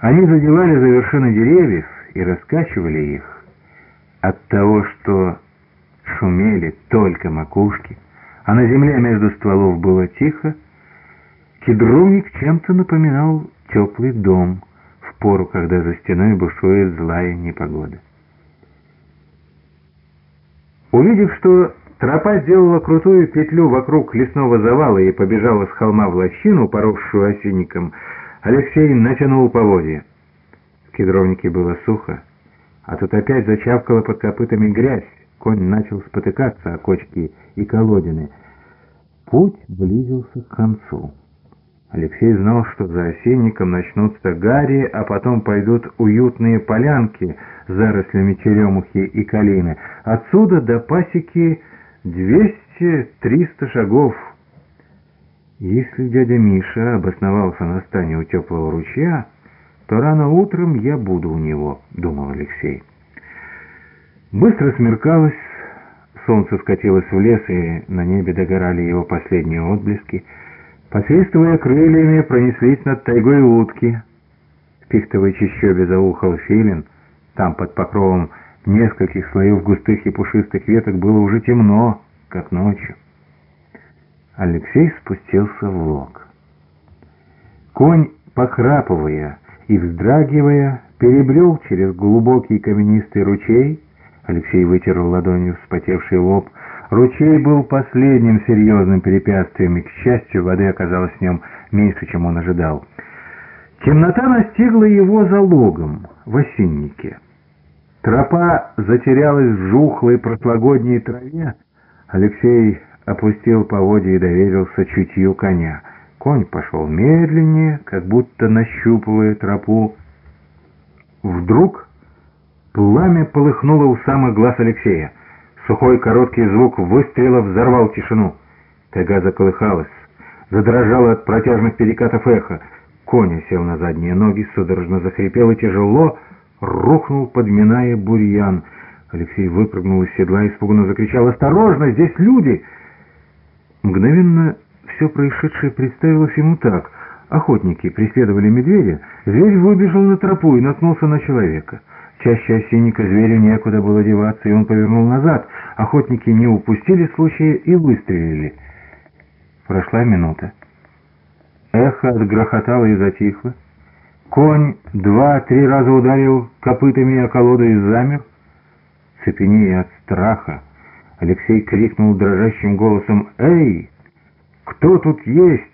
Они задевали за вершины деревьев и раскачивали их. От того, что шумели только макушки, а на земле между стволов было тихо, кедровник чем-то напоминал теплый дом в пору, когда за стеной бушует злая непогода. Увидев, что тропа сделала крутую петлю вокруг лесного завала и побежала с холма в лощину, поросшую осинником, Алексей натянул поводья. В кедровнике было сухо, а тут опять зачавкала под копытами грязь. Конь начал спотыкаться о кочки и колодины. Путь близился к концу. Алексей знал, что за осенником начнутся гари, а потом пойдут уютные полянки с зарослями черемухи и калины. Отсюда до пасеки 200-300 шагов. Если дядя Миша обосновался на стане у теплого ручья, то рано утром я буду у него, думал Алексей. Быстро смеркалось, солнце скатилось в лес, и на небе догорали его последние отблески. Посвистывая крыльями, пронеслись над тайгой утки. В пихтовой чащобе заухал филин. Там, под покровом нескольких слоев густых и пушистых веток, было уже темно, как ночью. Алексей спустился в лог. Конь, похрапывая и вздрагивая, перебрел через глубокий каменистый ручей. Алексей вытер ладонью вспотевший лоб. Ручей был последним серьезным препятствием, и, к счастью, воды оказалось в нем меньше, чем он ожидал. Темнота настигла его за логом, в осиннике. Тропа затерялась в жухлой прошлогодней траве. Алексей опустил поводья и доверился чутью коня. Конь пошел медленнее, как будто нащупывая тропу. Вдруг пламя полыхнуло у самых глаз Алексея. Сухой короткий звук выстрела взорвал тишину. Тайга заколыхалась, задрожала от протяжных перекатов эха. Конь сел на задние ноги, судорожно захрипел и тяжело рухнул, подминая бурьян. Алексей выпрыгнул из седла и испуганно закричал «Осторожно, здесь люди!» Мгновенно все происшедшее представилось ему так. Охотники преследовали медведя, зверь выбежал на тропу и наткнулся на человека. Чаще осенника зверю некуда было деваться, и он повернул назад. Охотники не упустили случая и выстрелили. Прошла минута. Эхо отгрохотало и затихло. Конь два-три раза ударил копытами о колоду и замер. Цепенея от страха, Алексей крикнул дрожащим голосом «Эй, кто тут есть?»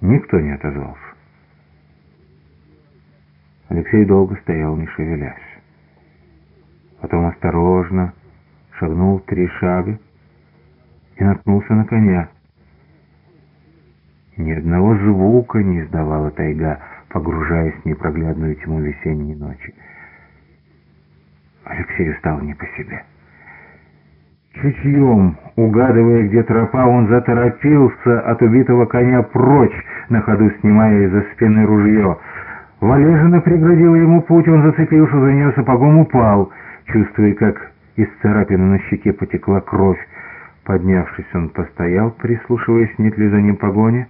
Никто не отозвался. Алексей долго стоял, не шевелясь. Потом осторожно шагнул три шага и наткнулся на коня. Ни одного звука не издавала тайга, погружаясь в непроглядную тьму весенней ночи. Алексею стало не по себе. Чутьем, угадывая, где тропа, он заторопился от убитого коня прочь, на ходу снимая из-за спины ружье. Валежина преградила ему путь, он зацепился за нее сапогом, упал, чувствуя, как из царапины на щеке потекла кровь. Поднявшись, он постоял, прислушиваясь, нет ли за ним погони,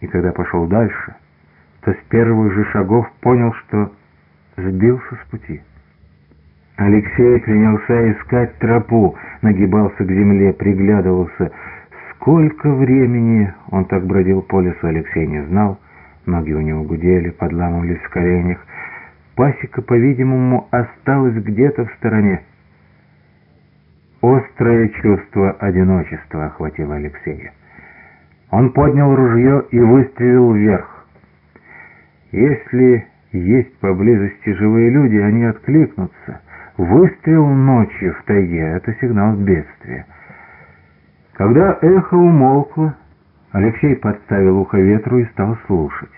и когда пошел дальше, то с первых же шагов понял, что сбился с пути. Алексей принялся искать тропу, нагибался к земле, приглядывался. Сколько времени он так бродил по лесу, Алексей не знал. Ноги у него гудели, подламывались в коленях. Пасека, по-видимому, осталась где-то в стороне. Острое чувство одиночества охватило Алексея. Он поднял ружье и выстрелил вверх. Если есть поблизости живые люди, они откликнутся. Выстрел ночью в тайге — это сигнал бедствия. Когда эхо умолкло, Алексей подставил ухо ветру и стал слушать.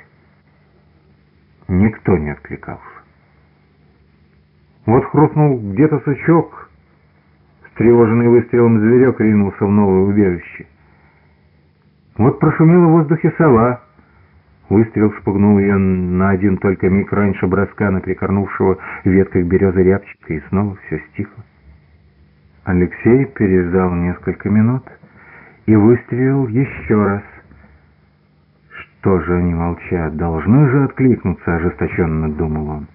Никто не откликался. Вот хрустнул где-то сучок. Встревоженный выстрелом зверек ринулся в новое убежище. Вот прошумела в воздухе сова — Выстрел спугнул ее на один только миг раньше броска на прикорнувшего веткой березы рябчика, и снова все стихло. Алексей переждал несколько минут и выстрелил еще раз. Что же они молчат? Должны же откликнуться, ожесточенно думал он.